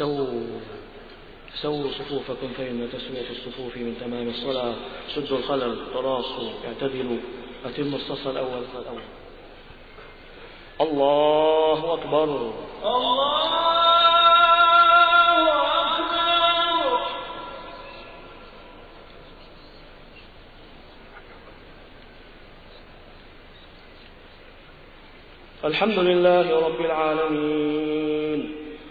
استووا سووا صفوفكم فإن تسوية الصفوف من تمام الصلاة. سدوا الخلل تراصوا اعتدلوا. أتموا الصف الأول فالأول الله أكبر الله أكبر. الحمد لله رب العالمين.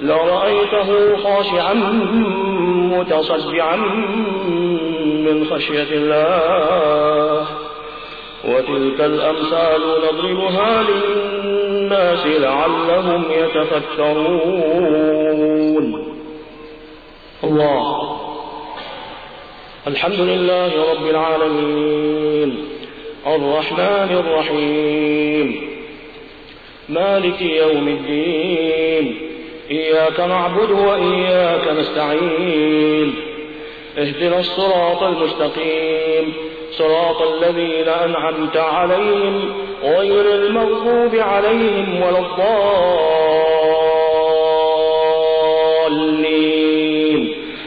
لرأيته خاشعا متصدعا من خشية الله. وتلك الأمثال نضربها للناس لعلهم يتفكرون. الله. الحمد لله رب العالمين. الرحمن الرحيم. مالك يوم الدين. إياك نعبد وإياك نستعين اهدنا الصراط المستقيم صراط الذين أنعمت عليهم غير المغضوب عليهم ولا الضالين.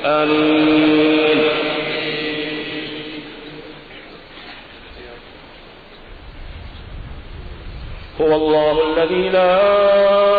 آمين. هو الله الذي لا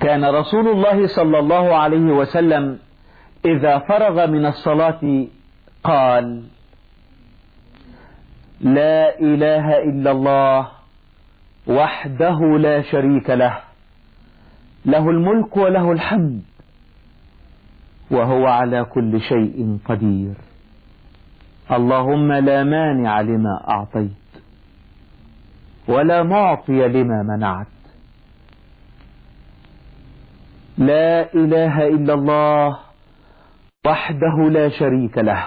كان رسول الله صلى الله عليه وسلم إذا فرغ من الصلاة قال لا إله إلا الله وحده لا شريك له. له الملك وله الحمد. وهو على كل شيء قدير. اللهم لا مانع لما أعطيت ولا معطي لما منعت. لا إله إلا الله وحده لا شريك له.